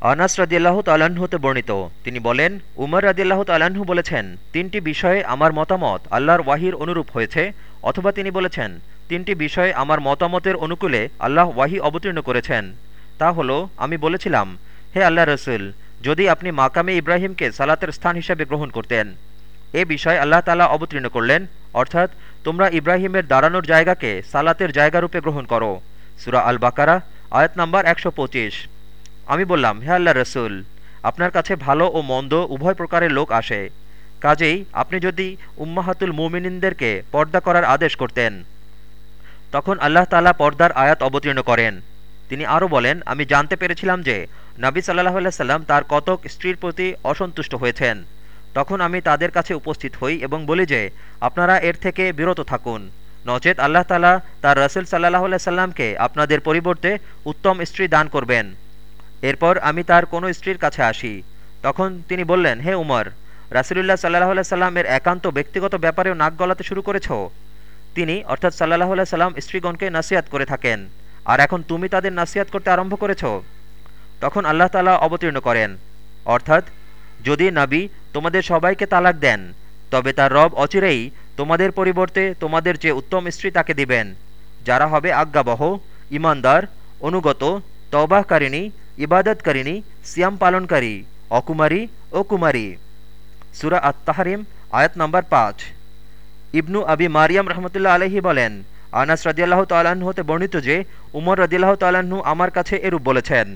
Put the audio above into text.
আনাস তাল্লাহ্ন হতে বর্ণিত। তিনি বলেন, উমর রাদিয়াল্লাহ তাল্লাহ্ন বলেছেন, তিনটি বিষয়ে আমার মতামত আল্লাহর ওয়াহির অনুরূপ হয়েছে, অথবা তিনি বলেছেন, তিনটি বিষয়ে আমার মতামতের অনুকূলে আল্লাহ ওয়াহি অবতীর্ণ করেছেন। তা হলো, আমি বলেছিলাম, হে আল্লাহ রসুল, যদি আপনি মাকামে ইব্রাহিমকে সালাতের স্থান হিসাবে গ্রহণ করতেন, এ বিষয়ে আল্লাহ তালা অবতীর্ণ করলেন, অর্থাৎ তোমরা ইব্রাহিমের দাঁড়ানোর জায়গাকে সালাতের জায়গারূপে গ্রহণ করো। সুরা আল বাকারা আয়াত নাম্বার একশো পঁচিশ। আমি বললাম, হে আল্লাহ রসুল, আপনার কাছে ভালো ও মন্দ উভয় প্রকারের লোক আসে। কাজেই আপনি যদি উম্মাহাতুল মুমিনিনদেরকে পর্দা করার আদেশ করতেন। তখন আল্লাহ তালা পর্দার আয়াত অবতীর্ণ করেন। তিনি আরও বলেন, আমি জানতে পেরেছিলাম যে নবী সাল্লাহ সাল্লাম তার কতক স্ত্রীর প্রতি অসন্তুষ্ট হয়েছেন। তখন আমি তাদের কাছে উপস্থিত হই এবং বলি যে, আপনারা এর থেকে বিরত থাকুন। নচেত আল্লাহ তালা তার রসুল সাল্লাহ সাল্লামকে আপনাদের পরিবর্তে উত্তম স্ত্রী দান করবেন। এরপর আমি তার কোনো স্ত্রীর কাছে আসি। তখন তিনি বললেন, হে উমর, রাসুলুল্লাহ সাল্লাহ সাল্লামের একান্ত ব্যক্তিগত ব্যাপারেও নাক গলাতে শুরু করেছ? তিনি অর্থাৎ সাল্লাহ সাল্লাম স্ত্রীগণকে নাসিয়াত করে থাকেন। আর এখন তুমি তাদের নাসিয়াত করতে আরম্ভ করেছ? তখন আল্লাহ তালা অবতীর্ণ করেন, অর্থাৎ, যদি নাবি তোমাদের সবাইকে তালাক দেন, তবে তার রব অচিরেই তোমাদের পরিবর্তে তোমাদের যে উত্তম স্ত্রী তাকে দিবেন, যারা হবে আজ্ঞাবহ, ইমানদার, অনুগত তবাহকারিণী ইবাদতকারিণী সিয়াম পালনকারী অকুমারী ও কুমারী সুরা আত্মাহারিম আয়াত নম্বর পাঁচ। ইবনু আবি মারিয়াম রহমতুল্লাহ আলহি বলেন, আনাস রদিয়াল্লাহ তাল্লাহ্ন হতে বর্ণিত যে, উমর রদিয়াল্লাহ তাল্লাহ্ন আমার কাছে এরূপ বলেছেন।